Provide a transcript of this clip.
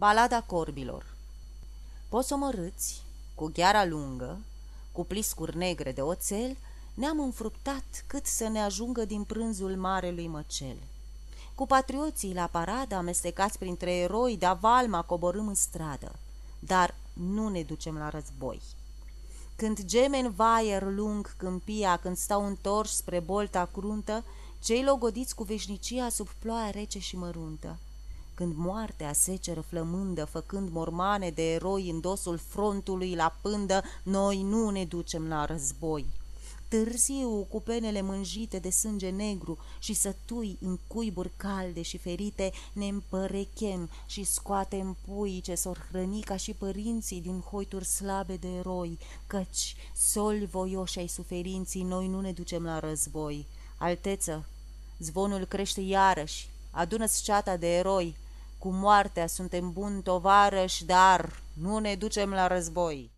Balada corbilor Posomărâți, cu gheara lungă, cu pliscuri negre de oțel, ne-am înfruptat cât să ne ajungă din prânzul marelui măcel. Cu patrioții la paradă, amestecați printre eroi, de valma coborâm în stradă, dar nu ne ducem la război. Când gemeni vaier lung câmpia, când stau întorși spre bolta cruntă, cei logodiți cu veșnicia sub ploaia rece și măruntă, când moartea seceră flămândă, făcând mormane de eroi în dosul frontului la pândă, noi nu ne ducem la război. Târziu, cu penele mânjite de sânge negru și sătui în cuiburi calde și ferite, ne împărechem și scoatem pui ce s-or hrăni ca și părinții din hoituri slabe de eroi, căci, soli voioși ai suferinții, noi nu ne ducem la război. Alteță, zvonul crește iarăși, adună-ți ceata de eroi, cu moartea suntem buni tovarăși, dar nu ne ducem la război.